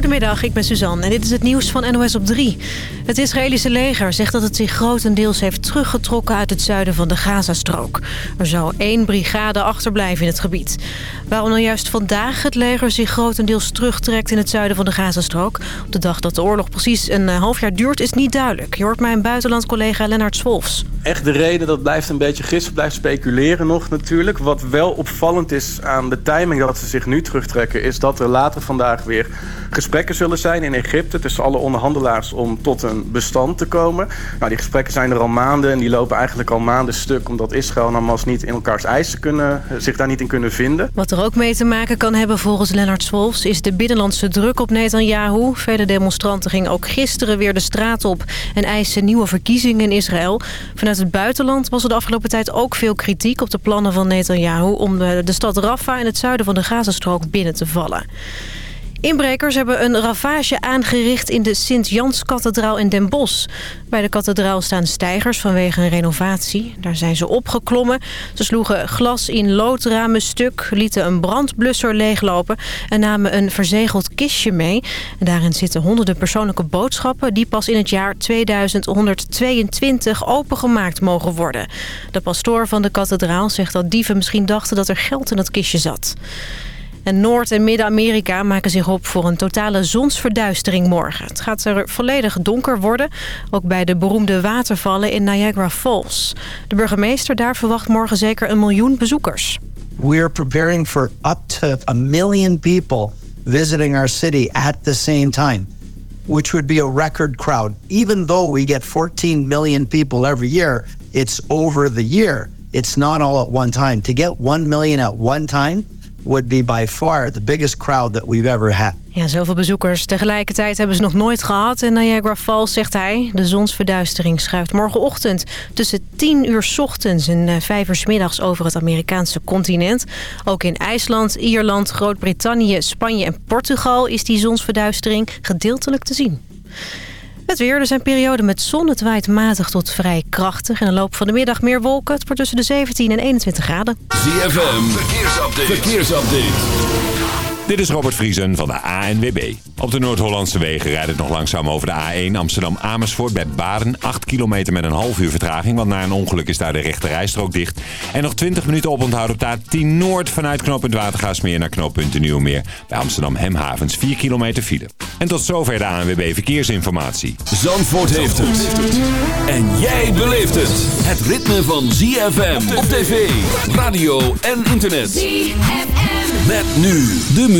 Goedemiddag, ik ben Suzanne en dit is het nieuws van NOS op 3. Het Israëlische leger zegt dat het zich grotendeels heeft teruggetrokken uit het zuiden van de Gazastrook. Er zou één brigade achterblijven in het gebied. Waarom nou juist vandaag het leger zich grotendeels terugtrekt in het zuiden van de Gazastrook... op de dag dat de oorlog precies een eh, half jaar duurt, is niet duidelijk. Je hoort mijn buitenlandcollega Lennart Swolfs. Echt de reden, dat blijft een beetje gissen, blijft speculeren nog natuurlijk. Wat wel opvallend is aan de timing dat ze zich nu terugtrekken... is dat er later vandaag weer gesprekken zullen zijn in Egypte... tussen alle onderhandelaars om tot een bestand te komen. Nou, die gesprekken zijn er al maanden en die lopen eigenlijk al maanden stuk... omdat Israël en Hamas niet in elkaars eisen kunnen, zich daar niet in kunnen vinden. Wat er ook mee te maken kan hebben volgens Lennart Swolfs... is de binnenlandse druk op Netanyahu. Vele demonstranten gingen ook gisteren weer de straat op... en eisen nieuwe verkiezingen in Israël. Vanuit het buitenland was er de afgelopen tijd ook veel kritiek... op de plannen van Netanyahu om de, de stad Rafah in het zuiden van de Gazastrook binnen te vallen. Inbrekers hebben een ravage aangericht in de Sint-Jans-kathedraal in Den Bosch. Bij de kathedraal staan stijgers vanwege een renovatie. Daar zijn ze opgeklommen. Ze sloegen glas in loodramen stuk, lieten een brandblusser leeglopen... en namen een verzegeld kistje mee. Daarin zitten honderden persoonlijke boodschappen... die pas in het jaar 2122 opengemaakt mogen worden. De pastoor van de kathedraal zegt dat dieven misschien dachten dat er geld in het kistje zat. En Noord- en Midden-Amerika maken zich op voor een totale zonsverduistering morgen. Het gaat er volledig donker worden, ook bij de beroemde watervallen in Niagara Falls. De burgemeester daar verwacht morgen zeker een miljoen bezoekers. We're preparing for up to a million people visiting our city at the same time, which would be a record crowd. Even though we get 14 million people every year, it's over the year. It's not all at one time. To get 1 million at one time would be by far the biggest crowd that we've ever had. Ja, zoveel bezoekers tegelijkertijd hebben ze nog nooit gehad in Niagara Falls, zegt hij. De zonsverduistering schuift morgenochtend tussen 10 uur ochtends en 5 uur s middags over het Amerikaanse continent. Ook in IJsland, Ierland, Groot-Brittannië, Spanje en Portugal is die zonsverduistering gedeeltelijk te zien. Het weer, er zijn perioden met zon. Het waait matig tot vrij krachtig. En in de loop van de middag meer wolken. Het wordt tussen de 17 en 21 graden. ZFM, verkeersupdate. verkeersupdate. Dit is Robert Vriesen van de ANWB. Op de Noord-Hollandse wegen rijdt het nog langzaam over de A1 Amsterdam-Amersfoort bij Baden. 8 kilometer met een half uur vertraging, want na een ongeluk is daar de rechte rijstrook dicht. En nog 20 minuten oponthoud op de A10 Noord vanuit knooppunt Watergaasmeer naar knooppunt Nieuwmeer. Bij Amsterdam-Hemhavens 4 kilometer file. En tot zover de ANWB Verkeersinformatie. Zandvoort heeft het. En jij beleeft het. Het ritme van ZFM op tv, radio en internet. ZFM. Met nu de Muziek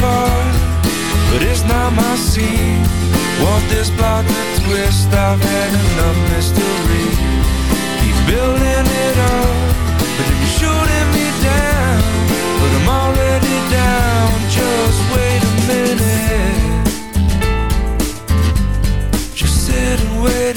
playing but it's not my scene. Want this plot to twist? I've had enough mystery. Keep building it up, but you're shooting me down. But I'm already down. Just wait a minute. Just sit and wait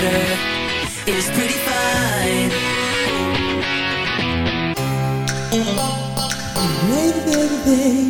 granddaughter is pretty fine. That's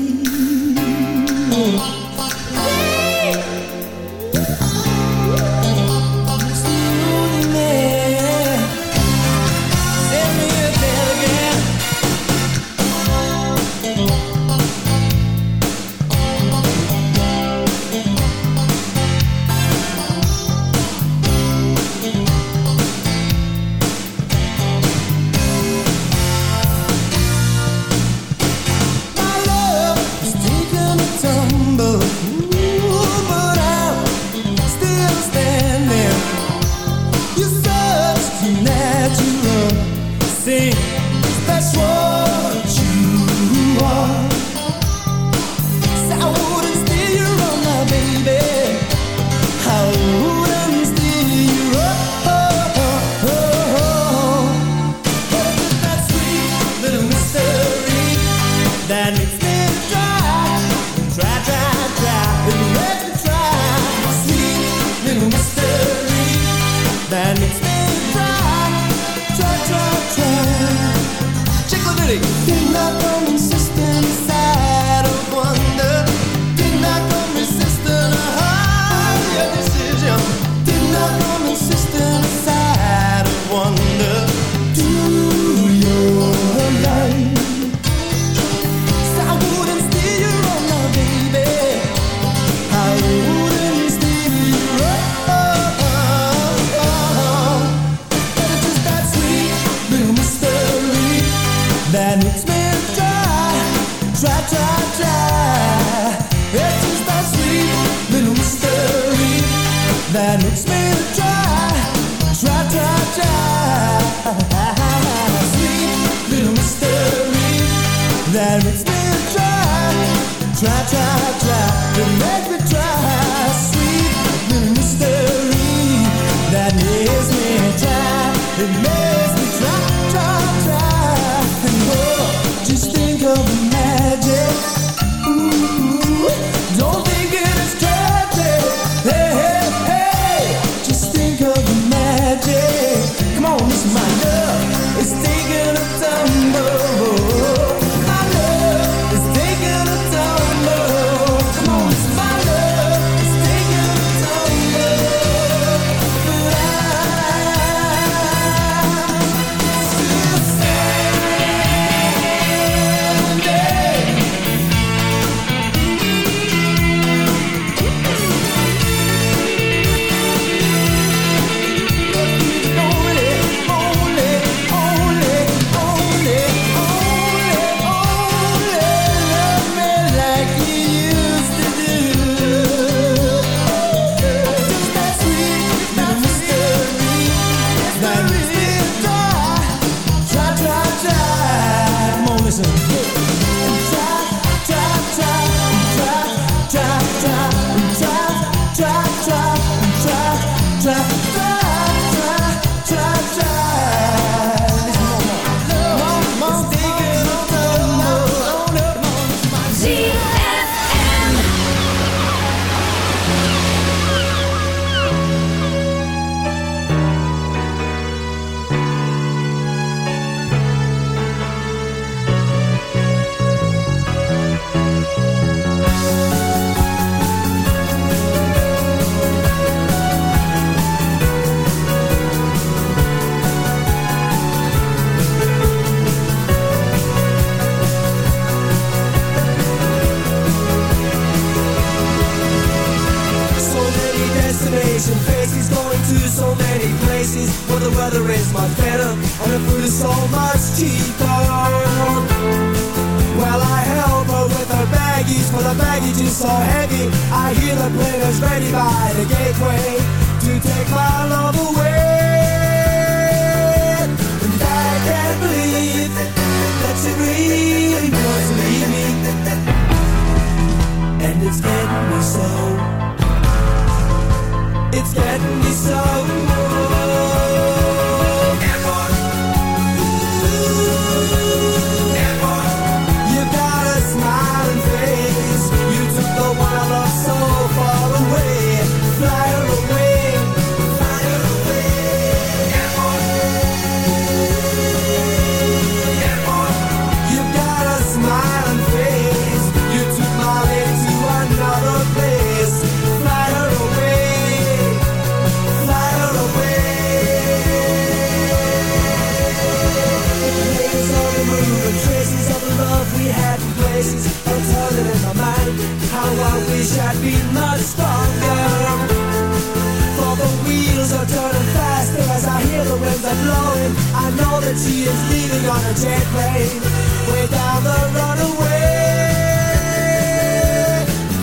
She is leaving on a jet plane Way down the runaway.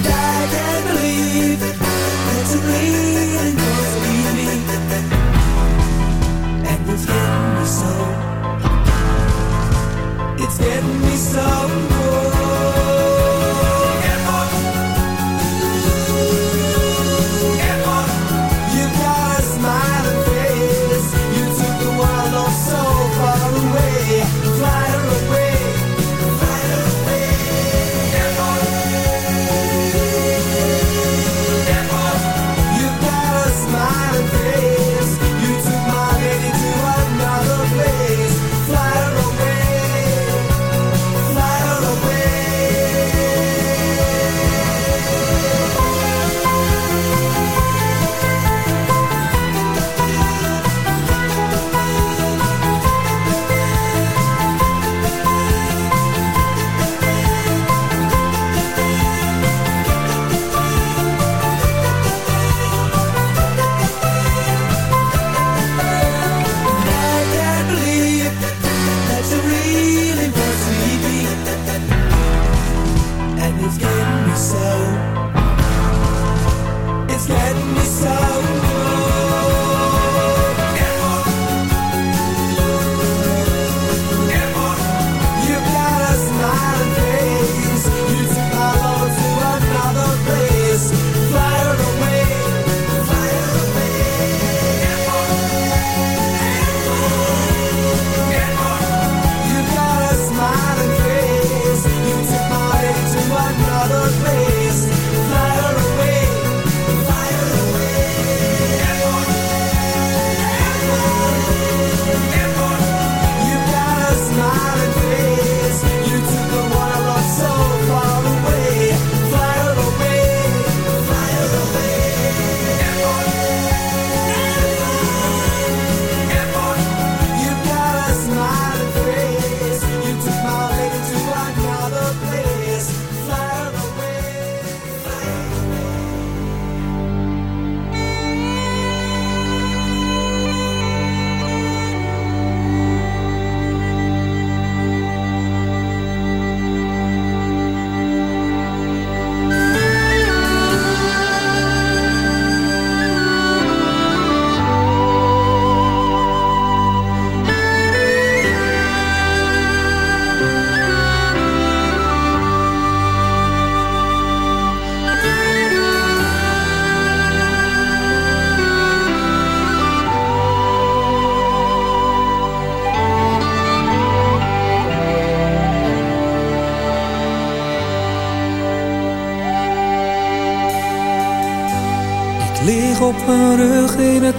I can't believe that you're bleeding Cause leaving And it's getting me so. It's getting me so.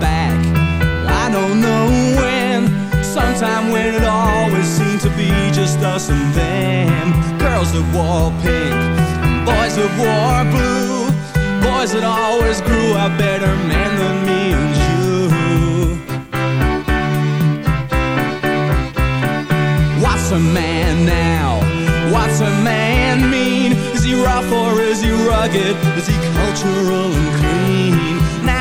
back I don't know when Sometime when it always seemed to be just us and them Girls that wore pink Boys that wore blue Boys that always grew a better man than me and you What's a man now? What's a man mean? Is he rough or is he rugged? Is he cultural and clean?